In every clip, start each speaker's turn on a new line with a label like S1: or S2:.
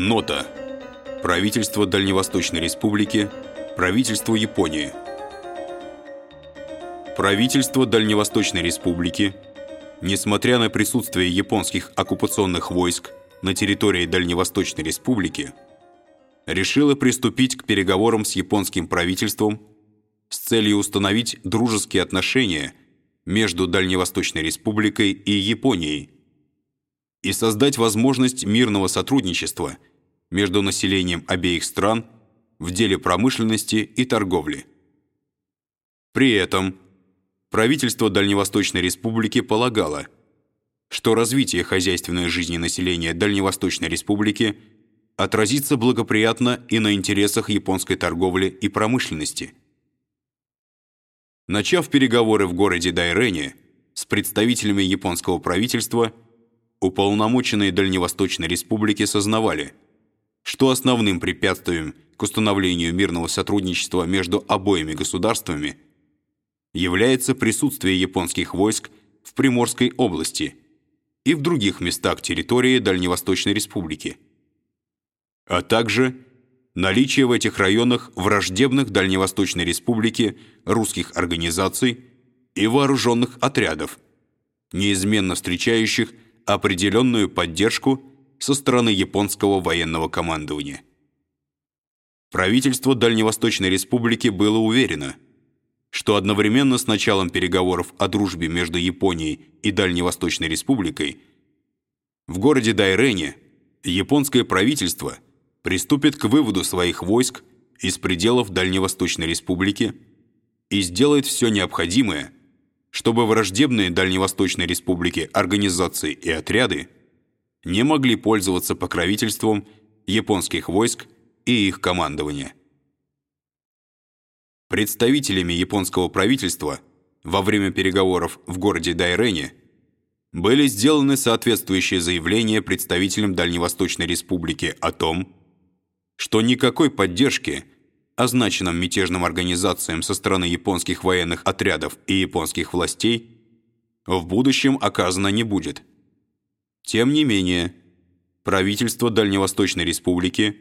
S1: Нота. Правительство Дальневосточной Республики, правительство Японии. Правительство Дальневосточной Республики, несмотря на присутствие японских оккупационных войск на территории Дальневосточной Республики, решило приступить к переговорам с японским правительством с целью установить дружеские отношения между Дальневосточной Республикой и Японией и создать возможность мирного сотрудничества – между населением обеих стран в деле промышленности и торговли. При этом правительство Дальневосточной Республики полагало, что развитие хозяйственной жизни населения Дальневосточной Республики отразится благоприятно и на интересах японской торговли и промышленности. Начав переговоры в городе Дайрене с представителями японского правительства, уполномоченные Дальневосточной Республики сознавали – что основным препятствием к установлению мирного сотрудничества между обоими государствами является присутствие японских войск в Приморской области и в других местах территории Дальневосточной Республики, а также наличие в этих районах враждебных Дальневосточной Республике русских организаций и вооруженных отрядов, неизменно встречающих определенную поддержку со стороны японского военного командования. Правительство Дальневосточной Республики было уверено, что одновременно с началом переговоров о дружбе между Японией и Дальневосточной Республикой в городе Дайрене японское правительство приступит к выводу своих войск из пределов Дальневосточной Республики и сделает все необходимое, чтобы враждебные Дальневосточной Республике организации и отряды не могли пользоваться покровительством японских войск и их командования. Представителями японского правительства во время переговоров в городе Дайрене были сделаны соответствующие заявления представителям Дальневосточной Республики о том, что никакой поддержки означенным мятежным организациям со стороны японских военных отрядов и японских властей в будущем оказано не будет – тем не менее, правительство Дальневосточной Республики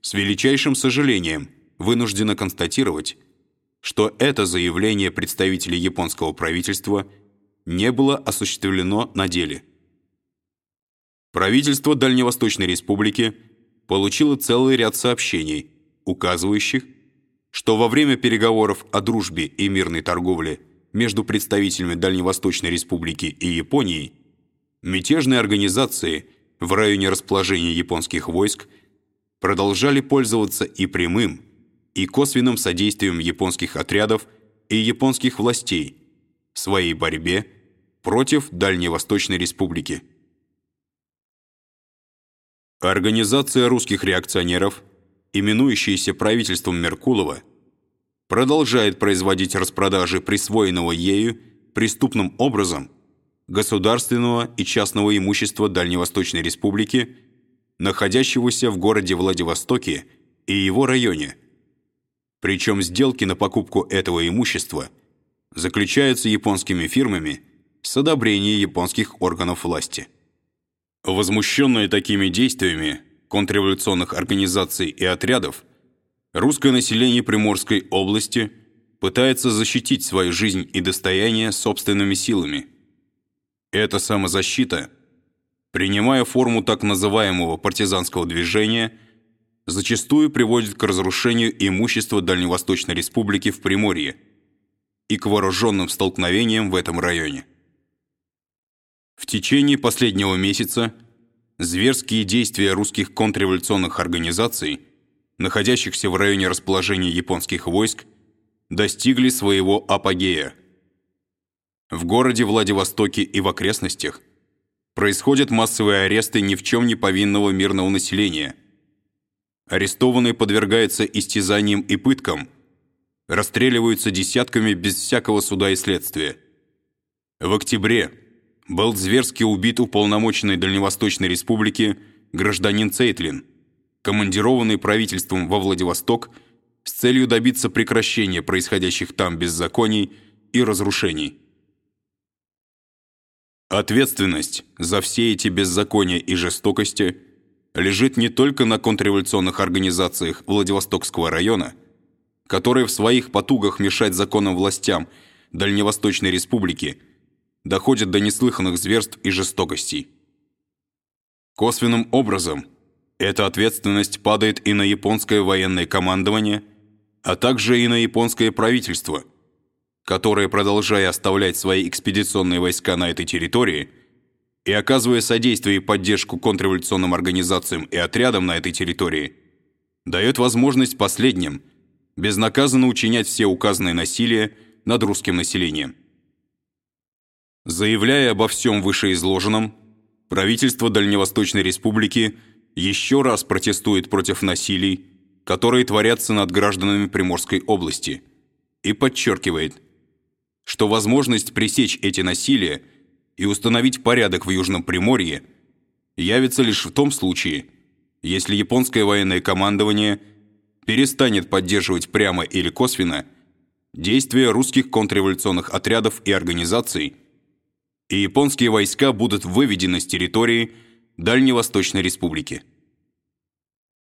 S1: с величайшим сожалением вынуждено констатировать, что это заявление представителей японского правительства не было осуществлено на деле. Правительство Дальневосточной Республики получило целый ряд сообщений, указывающих, что во время переговоров о дружбе и мирной торговле между представителями Дальневосточной Республики и Японией Мятежные организации в районе расположения японских войск продолжали пользоваться и прямым, и косвенным содействием японских отрядов и японских властей в своей борьбе против Дальневосточной Республики. Организация русских реакционеров, именующаяся правительством Меркулова, продолжает производить распродажи присвоенного ею преступным образом – государственного и частного имущества Дальневосточной Республики, находящегося в городе Владивостоке и его районе. Причем сделки на покупку этого имущества заключаются японскими фирмами с одобрения японских органов власти. Возмущенные такими действиями контрреволюционных организаций и отрядов, русское население Приморской области пытается защитить свою жизнь и достояние собственными силами – эта самозащита, принимая форму так называемого партизанского движения, зачастую приводит к разрушению имущества Дальневосточной Республики в Приморье и к вооруженным столкновениям в этом районе. В течение последнего месяца зверские действия русских контрреволюционных организаций, находящихся в районе расположения японских войск, достигли своего апогея – в городе Владивостоке и в окрестностях происходят массовые аресты ни в чем не повинного мирного населения. Арестованные подвергаются истязаниям и пыткам, расстреливаются десятками без всякого суда и следствия. В октябре был зверски убит уполномоченный Дальневосточной Республики гражданин Цейтлин, командированный правительством во Владивосток с целью добиться прекращения происходящих там беззаконий и разрушений. Ответственность за все эти беззакония и жестокости лежит не только на контрреволюционных организациях Владивостокского района, которые в своих потугах мешать законным властям Дальневосточной Республики доходят до неслыханных зверств и жестокостей. Косвенным образом эта ответственность падает и на японское военное командование, а также и на японское правительство, которое, продолжая оставлять свои экспедиционные войска на этой территории и оказывая содействие и поддержку контрреволюционным организациям и отрядам на этой территории, дает возможность последним безнаказанно учинять все указанные насилия над русским населением. Заявляя обо всем вышеизложенном, правительство Дальневосточной Республики еще раз протестует против насилий, которые творятся над гражданами Приморской области, и подчеркивает, что возможность пресечь эти насилия и установить порядок в Южном Приморье явится лишь в том случае, если японское военное командование перестанет поддерживать прямо или косвенно действия русских контрреволюционных отрядов и организаций, и японские войска будут выведены с территории Дальневосточной Республики.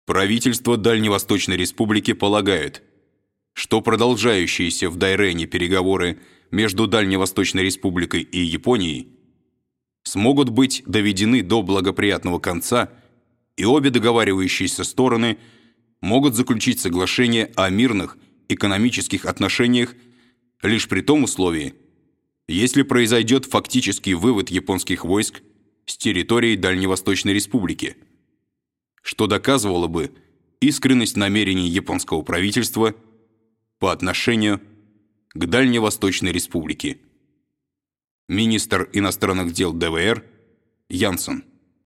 S1: Правительство Дальневосточной Республики полагает, что продолжающиеся в Дайрене переговоры между Дальневосточной Республикой и Японией смогут быть доведены до благоприятного конца, и обе договаривающиеся стороны могут заключить соглашение о мирных экономических отношениях лишь при том условии, если произойдет фактический вывод японских войск с территории Дальневосточной Республики, что доказывало бы искренность намерений японского правительства по отношению к Дальневосточной Республике. Министр иностранных дел ДВР Янсен